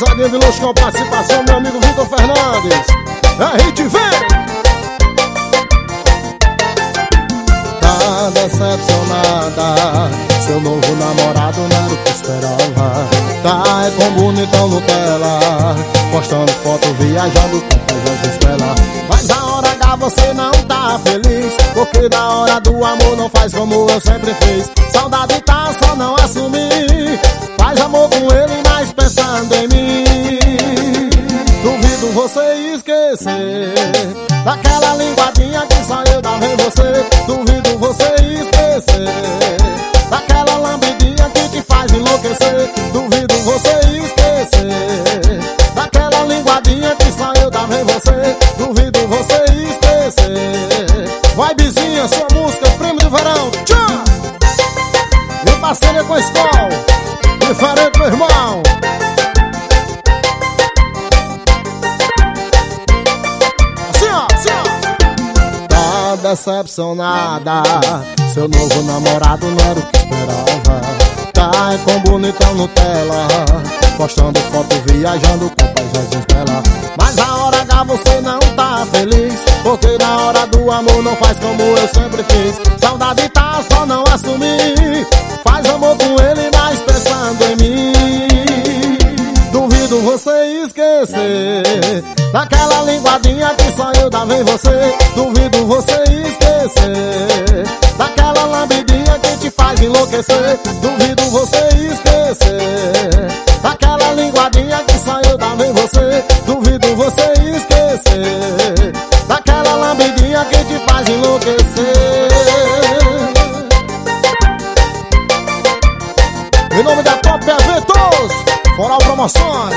Pagodinho Viluxo com participação meu amigo Vitor Fernandes. A gente vem! Tá decepcionada Seu novo namorado não era o que esperava Tá é com bonitão Nutella Postando foto viajando com coisas espela Mas a hora H você não tá feliz Porque na hora do amor não faz como eu sempre fiz Saudade tá, Você esquecer. Daquela linguadinha que só eu dava em você Duvido você esquecer. Daquela lambidinha que te faz enlouquecer Duvido você esquecer. Daquela linguadinha que só eu dava em você Duvido você esquecer. Vai vizinha, sua música, primo de verão. Tchau! Em parceria com a escola Diferente, meu irmão decepcionada Seu novo namorado não era o que esperava. Tá com bonitão Nutella. Postando foto viajando com paisagens bela Mas a hora H você não tá feliz. Porque na hora do amor não faz como eu sempre fiz. Saudade tá, só não assumir. Faz amor com ele, mas pensando em mim. Duvido você esquecer. Daquela linguadinha que só eu dava em você. Duvido você esquecer Daquela lambidinha que te faz enlouquecer Duvido você esquecer. Daquela linguadinha que só eu dava em você Duvido você esquecer. Daquela lambidinha que te faz enlouquecer. Em nome da Top Eventos Foral Promoções.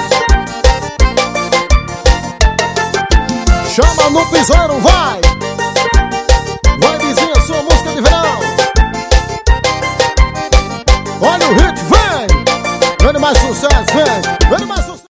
Chama no piseiro, vai!